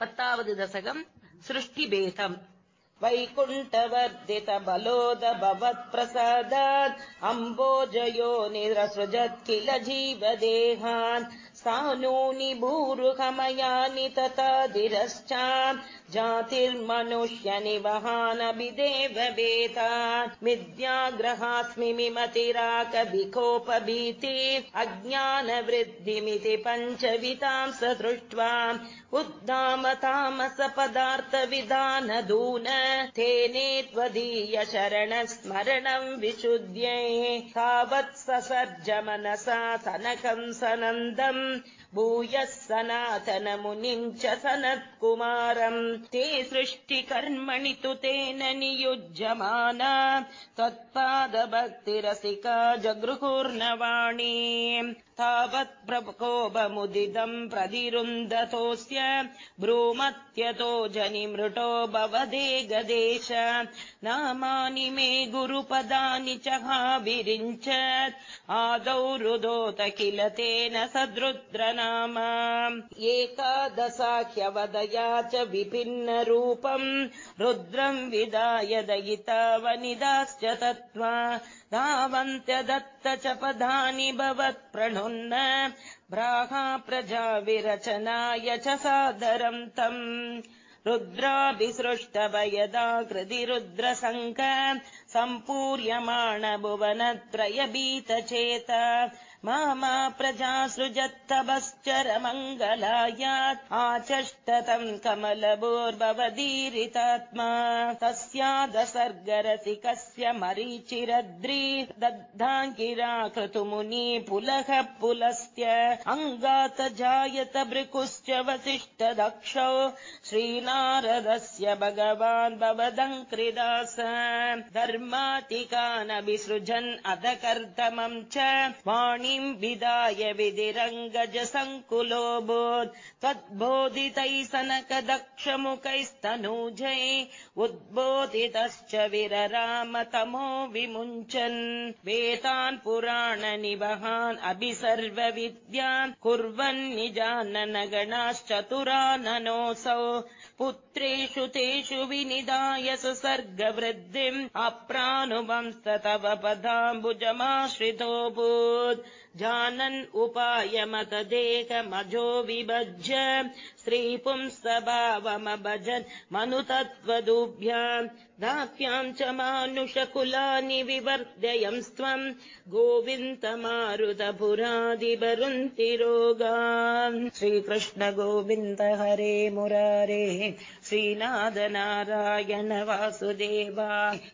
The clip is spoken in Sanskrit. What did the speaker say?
पत्तावद् दशकम् सृष्टिभेदम् वैकुण्ठवर्धित बलोद भवत्प्रसादात् अम्बोजयो निरसृजत् किल जीवदेहान् सानूनि भूरुहमयानि तथाधिरश्चा जातिर्मनुष्य निवहानभिदेव वेदात् मिथ्याग्रहास्मि मिमतिराकभिकोपभीति अज्ञानवृद्धिमिति पञ्चवितां स दृष्ट्वा उद्दामतामस पदार्थविधानदून तेने त्वदीय शरण स्मरणम् विशुद्ध्ये। तावत् ससर्ज मनसा सनकम् सनन्दम् भूयः सनातनमुनिम् च सनत्कुमारम् ते सृष्टिकर्मणि तु तेन नियुज्यमाना। त्वत्पादभक्तिरसिका जगृहुर्नवाणी तावत् प्रकोपमुदितम् प्रतिरुन्धतोऽस्य ब्रूमत्यतो जनिमृटो भवदे गदेश। नामानि मे गुरुपदानि च हाभिरिञ्चत् आदौ रुदोत किल तेन सद्रुद्र नाम एकादशाख्यवदया च विभिन्नरूपम्। रुद्रम् विदाय दयिता वनिदाश्च तत्त्वा। धावन्त्य दत्त च पदानि भवत्प्रणुन्न ब्राहा प्रजा विरचनाय च सादरम् तम्। रुद्राभिसृष्टभयदा कृति रुद्रसङ्क सम्पूर्यमाण भुवनत्रयभीतचेत मा प्रजा सृजत्तभश्चर मङ्गलायात् आचष्टतम् कमलभोर्भवदीरितात्मा तस्यादसर्गरसिकस्य मरीचिरद्री दग्धाङ्गिरा क्रतुमुनि पुलः पुलस्त्य अङ्गात जायत भृकुश्च वसिष्ठ दक्षौ श्रीनारदस्य भगवान् भवदङ्कृदास धर्मातिकानभिसृजन् अधकर्दमम् च वाणी विदाय विधिरङ्गज सङ्कुलोऽभूत् त्वद्बोधितैः सनक दक्षमुखैस्तनूजै उद्बोधितश्च विरराम तमो विमुञ्चन्। वेतान् पुराण निवहान् अभि सर्वविद्यान् कुर्वन् निजाननगणाश्चतुराननोऽसौ पुत्रेषु तेषु विनिधाय सुसर्गवृद्धिम् अप्रानुवंस्त तव पदाम्बुजमाश्रितोऽभूत्। जानन् उपायमतदेकमजो विभज्य स्त्रीपुंस्तभावमभजन् मनुतत्त्वदुभ्याम् दाप्याम् च मानुषकुलानि विवर्धयंस्त्वम् गोविन्दमारुतपुरादिवरुन्ति रोगान्। श्रीकृष्ण गोविन्द हरे मुरारे श्रीनाथ नारायण वासुदेवा